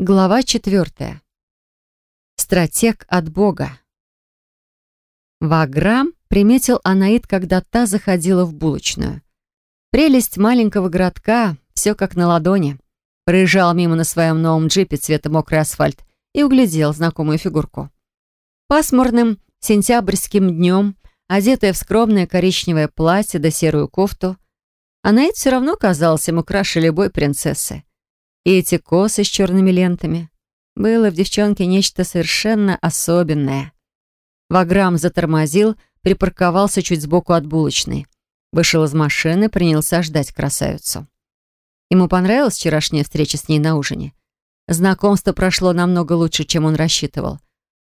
Глава четвертая. Стратег от Бога. Ваграм приметил Анаит, когда та заходила в булочную. Прелесть маленького городка, все как на ладони. Проезжал мимо на своем новом джипе цвета мокрый асфальт и углядел знакомую фигурку. Пасмурным сентябрьским днем, одетая в скромное коричневое платье да серую кофту, Анаит все равно казалась ему краше любой принцессы. И эти косы с черными лентами. Было в девчонке нечто совершенно особенное. Ваграм затормозил, припарковался чуть сбоку от булочной. Вышел из машины, принялся ждать красавицу. Ему понравилась вчерашняя встреча с ней на ужине. Знакомство прошло намного лучше, чем он рассчитывал.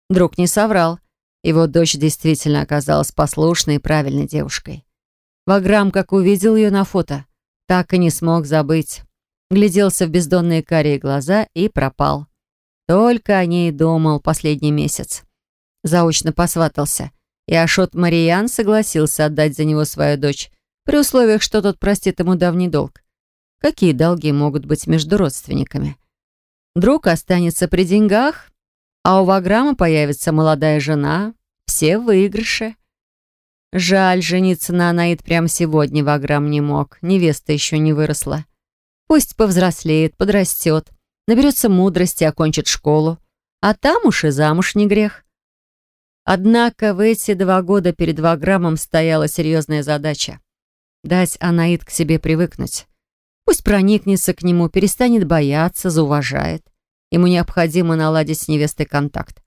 Друг не соврал. Его дочь действительно оказалась послушной и правильной девушкой. Ваграм, как увидел ее на фото, так и не смог забыть гляделся в бездонные карие глаза и пропал. Только о ней думал последний месяц. Заочно посватался, и Ашот Мариян согласился отдать за него свою дочь, при условиях, что тот простит ему давний долг. Какие долги могут быть между родственниками? Друг останется при деньгах, а у Ваграма появится молодая жена. Все выигрыши. Жаль, жениться на Анаид прямо сегодня Ваграм не мог. Невеста еще не выросла. Пусть повзрослеет, подрастет, наберется мудрости, окончит школу. А там уж и замуж не грех. Однако в эти два года перед Ваграмом стояла серьезная задача. Дать Анаид к себе привыкнуть. Пусть проникнется к нему, перестанет бояться, зауважает. Ему необходимо наладить с невестой контакт.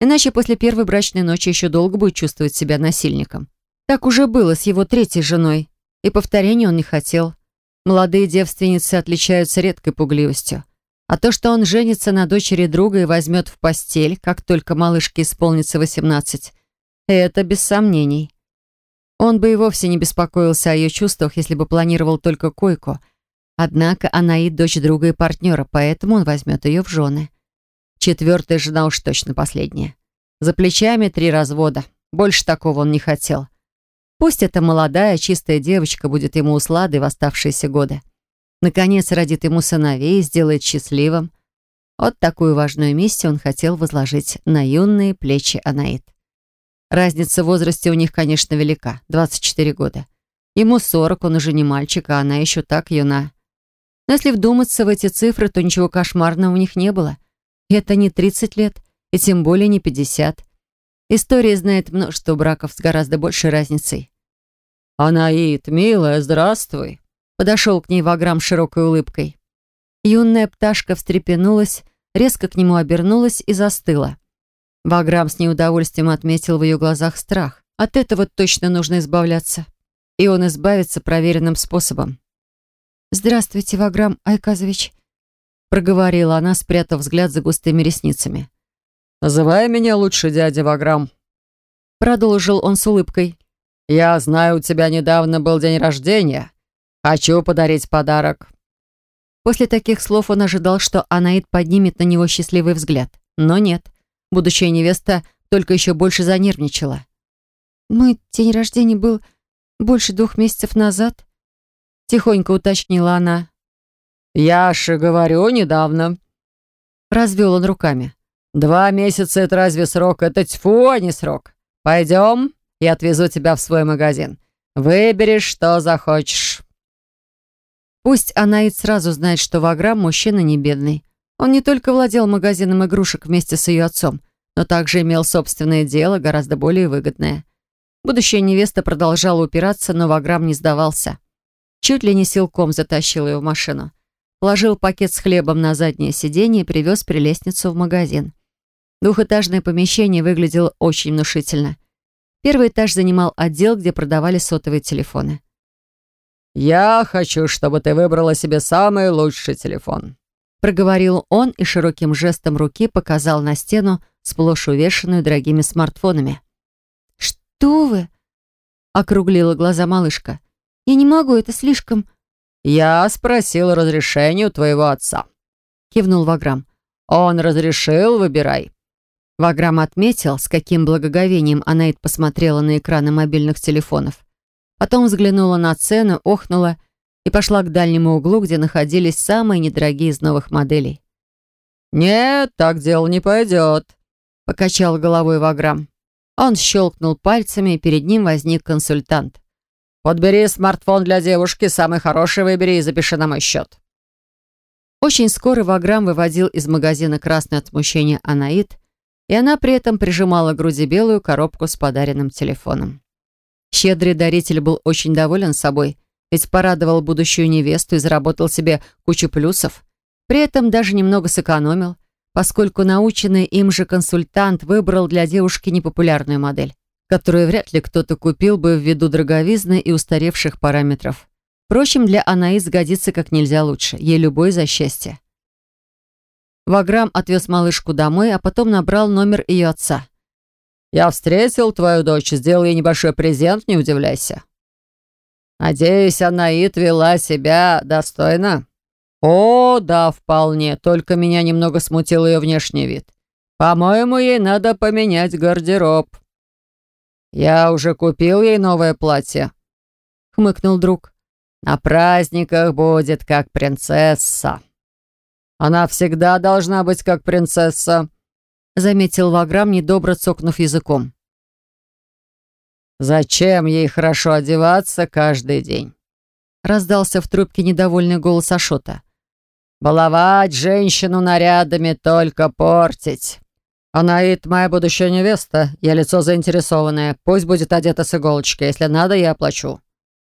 Иначе после первой брачной ночи еще долго будет чувствовать себя насильником. Так уже было с его третьей женой, и повторения он не хотел. Молодые девственницы отличаются редкой пугливостью. А то, что он женится на дочери друга и возьмет в постель, как только малышке исполнится 18, это без сомнений. Он бы и вовсе не беспокоился о ее чувствах, если бы планировал только койку. Однако она и дочь друга и партнера, поэтому он возьмет ее в жены. Четвертая жена уж точно последняя. За плечами три развода. Больше такого он не хотел. Пусть эта молодая, чистая девочка будет ему усладой в оставшиеся годы. Наконец родит ему сыновей и сделает счастливым. Вот такую важную миссию он хотел возложить на юные плечи Анаит. Разница в возрасте у них, конечно, велика. 24 года. Ему 40, он уже не мальчик, а она еще так юна. Но если вдуматься в эти цифры, то ничего кошмарного у них не было. И это не 30 лет, и тем более не 50. История знает множество браков с гораздо большей разницей. «Анаит, милая, здравствуй!» Подошел к ней Ваграм широкой улыбкой. Юная пташка встрепенулась, резко к нему обернулась и застыла. Ваграм с неудовольствием отметил в ее глазах страх. От этого точно нужно избавляться. И он избавится проверенным способом. «Здравствуйте, Ваграм Айказович», — проговорила она, спрятав взгляд за густыми ресницами. «Называй меня лучше дядя Ваграм», — продолжил он с улыбкой. «Я знаю, у тебя недавно был день рождения. Хочу подарить подарок». После таких слов он ожидал, что Анаид поднимет на него счастливый взгляд. Но нет. Будущая невеста только еще больше занервничала. «Мой день рождения был больше двух месяцев назад», — тихонько уточнила она. «Я же говорю, недавно», — развел он руками. Два месяца — это разве срок? Это тьфу, а не срок. Пойдем, я отвезу тебя в свой магазин. Выбери, что захочешь. Пусть Анаид сразу знает, что Ваграм мужчина не бедный. Он не только владел магазином игрушек вместе с ее отцом, но также имел собственное дело, гораздо более выгодное. Будущая невеста продолжала упираться, но Ваграм не сдавался. Чуть ли не силком затащил ее в машину. Положил пакет с хлебом на заднее сиденье и привез прелестницу в магазин. Двухэтажное помещение выглядело очень внушительно. Первый этаж занимал отдел, где продавали сотовые телефоны. «Я хочу, чтобы ты выбрала себе самый лучший телефон», проговорил он и широким жестом руки показал на стену, сплошь увешанную дорогими смартфонами. «Что вы?» — округлила глаза малышка. «Я не могу, это слишком...» «Я спросил разрешение у твоего отца», — кивнул Ваграм. «Он разрешил, выбирай». Ваграм отметил, с каким благоговением Анаит посмотрела на экраны мобильных телефонов. Потом взглянула на цену, охнула и пошла к дальнему углу, где находились самые недорогие из новых моделей. «Нет, так дело не пойдет», — покачал головой Ваграм. Он щелкнул пальцами, и перед ним возник консультант. «Подбери смартфон для девушки, самый хороший выбери и запиши на мой счет». Очень скоро Ваграм выводил из магазина красное от смущения Анаит, и она при этом прижимала к груди белую коробку с подаренным телефоном. Щедрый даритель был очень доволен собой, ведь порадовал будущую невесту и заработал себе кучу плюсов. При этом даже немного сэкономил, поскольку наученный им же консультант выбрал для девушки непопулярную модель, которую вряд ли кто-то купил бы ввиду дороговизны и устаревших параметров. Впрочем, для Анаис годится как нельзя лучше, ей любой за счастье. Ваграм отвез малышку домой, а потом набрал номер ее отца. «Я встретил твою дочь, сделал ей небольшой презент, не удивляйся». «Надеюсь, Анаит вела себя достойно?» «О, да, вполне, только меня немного смутил ее внешний вид. По-моему, ей надо поменять гардероб». «Я уже купил ей новое платье», — хмыкнул друг. «На праздниках будет как принцесса». «Она всегда должна быть как принцесса», — заметил Ваграм, недобро цокнув языком. «Зачем ей хорошо одеваться каждый день?» Раздался в трубке недовольный голос Ашота. Баловать женщину нарядами, только портить. Она и моя будущая невеста, я лицо заинтересованное. Пусть будет одета с иголочки, если надо, я оплачу.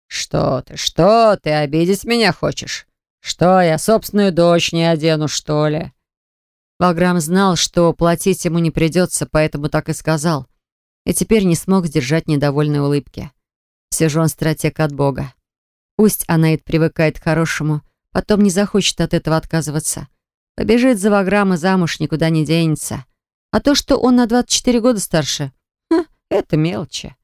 Что ты, что ты, обидеть меня хочешь? Что, я собственную дочь не одену, что ли? Ваграм знал, что платить ему не придется, поэтому так и сказал. И теперь не смог сдержать недовольной улыбки. Все же он стратег от Бога. Пусть Анаид привыкает к хорошему, Потом не захочет от этого отказываться. Побежит за Ваграма замуж, никуда не денется. А то, что он на 24 года старше, ха, это мелочи.